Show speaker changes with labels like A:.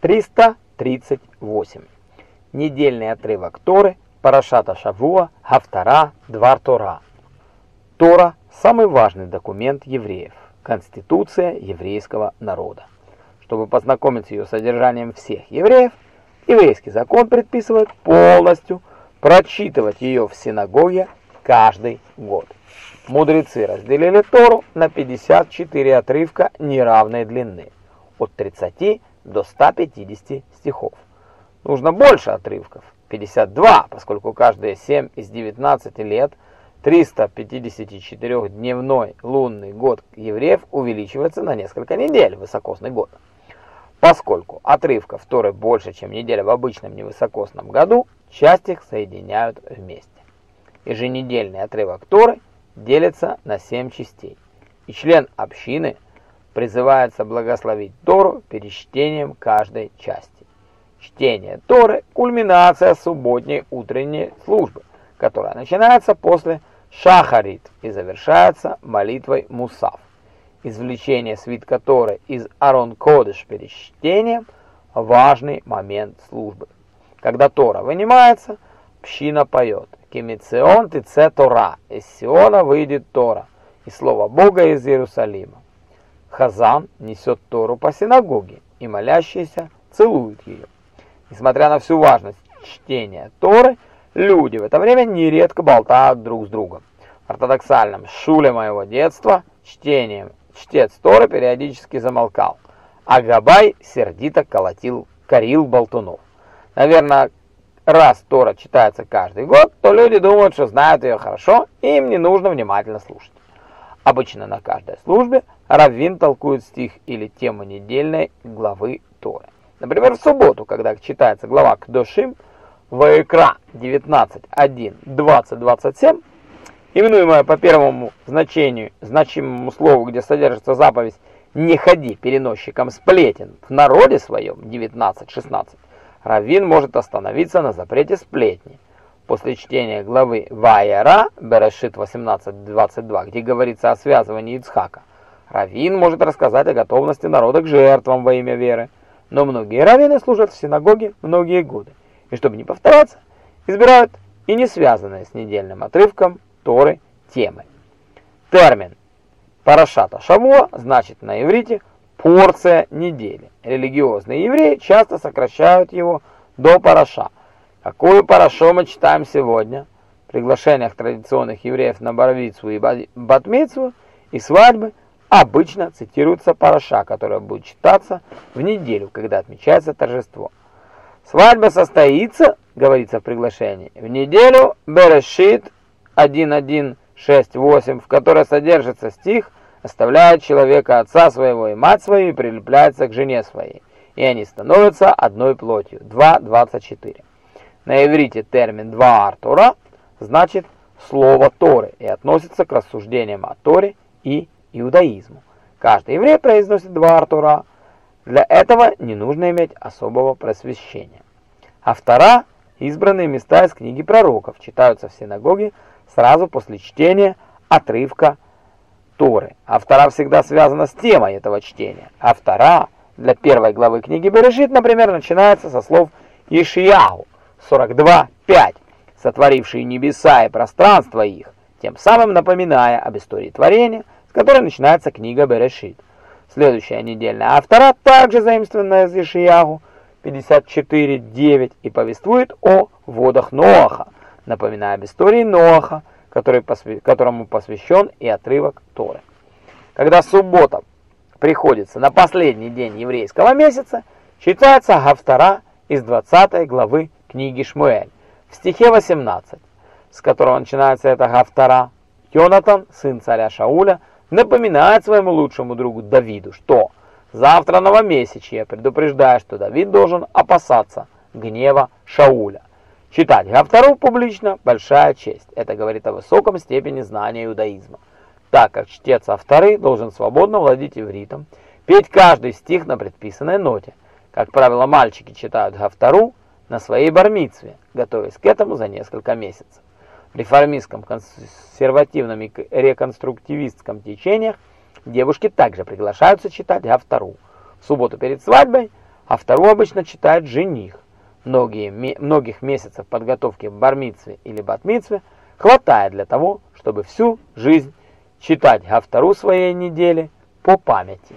A: 338. Недельный отрывок Торы, Парашата Шавуа, Хафтара, Двар Тора. Тора – самый важный документ евреев, конституция еврейского народа. Чтобы познакомить с ее содержанием всех евреев, еврейский закон предписывает полностью прочитывать ее в синагоге каждый год. Мудрецы разделили Тору на 54 отрывка неравной длины, от 30 до 150 стихов. Нужно больше отрывков, 52, поскольку каждые 7 из 19 лет 354-дневной лунный год евреев увеличивается на несколько недель, высокосный год. Поскольку отрывков Торы больше, чем неделя в обычном невысокосном году, часть их соединяют вместе. Еженедельный отрывок Торы делится на 7 частей, и член общины – призывается благословить Тору перед чтением каждой части. Чтение Торы – кульминация субботней утренней службы, которая начинается после Шахарит и завершается молитвой Мусав. Извлечение свитка Торы из Арон Кодыш перед чтением – важный момент службы. Когда Тора вынимается, пщина поет «Кемицион тице Тора» – «Из Сиона выйдет Тора» и слово Бога из Иерусалима. Хазан несет Тору по синагоге, и молящиеся целуют ее. Несмотря на всю важность чтения Торы, люди в это время нередко болтают друг с другом. В ортодоксальном шуле моего детства чтением чтец Торы периодически замолкал, а Габай сердито колотил, корил болтунов. Наверное, раз Тора читается каждый год, то люди думают, что знают ее хорошо, и им не нужно внимательно слушать. Обычно на каждой службе Раввин толкует стих или тему недельной главы Торы. Например, в субботу, когда читается глава Кдошим, Ваекра 19.1, 20.27, именуемая по первому значению, значимому слову, где содержится заповедь «Не ходи переносчиком сплетен в народе своем» 19.16, Раввин может остановиться на запрете сплетни. После чтения главы Ваера, Берешит 18.22, где говорится о связывании Ицхака, Равин может рассказать о готовности народа к жертвам во имя веры. Но многие раввины служат в синагоге многие годы. И чтобы не повторяться, избирают и не связанные с недельным отрывком Торы темы. Термин Парашата Шавуа значит на иврите «порция недели». Религиозные евреи часто сокращают его до Параша. Какую Парашу мы читаем сегодня? В приглашениях традиционных евреев на Барвицу и Батмицу и свадьбы – Обычно цитируется параша, которая будет читаться в неделю, когда отмечается торжество. Свадьба состоится, говорится в приглашении, в неделю Берешит 1.1.6.8, в которой содержится стих «Оставляет человека отца своего и мать свою и прилепляется к жене своей, и они становятся одной плотью» 2.24. На иврите термин «два Тора» значит «слово Торы» и относится к рассуждениям о Торе и иудаизму. Каждый еврей произносит два Артура. Для этого не нужно иметь особого просвещения. Автора избранные места из книги пророков читаются в синагоге сразу после чтения отрывка Торы. Автора всегда связана с темой этого чтения. Автора для первой главы книги Берешит, например, начинается со слов Ишияу 42.5, сотворивший небеса и пространство их, тем самым напоминая об истории творения, которой начинается книга Берешит. Следующая недельная автора, также заимствованная из Ишиягу, 54.9, и повествует о водах Ноаха, напоминая об истории Ноаха, который посвя... которому посвящен и отрывок Торы. Когда суббота приходится на последний день еврейского месяца, читается Гавтара из 20 главы книги Шмуэль, в стихе 18, с которого начинается эта Гавтара. Йонатан, сын царя Шауля, напоминает своему лучшему другу Давиду, что завтра новомесячье, предупреждая, что Давид должен опасаться гнева Шауля. Читать Гавтору публично – большая честь. Это говорит о высоком степени знания иудаизма. Так как чтец авторы должен свободно владеть ивритом, петь каждый стих на предписанной ноте. Как правило, мальчики читают Гавтору на своей бармицве, готовясь к этому за несколько месяцев реформистском, консервативном и реконструктивистском течениях девушки также приглашаются читать Гавтору. В субботу перед свадьбой а втору обычно читает жених. Многие, многих месяцев подготовки к бармитве или батмитве хватает для того, чтобы всю жизнь читать Гавтору своей недели по памяти.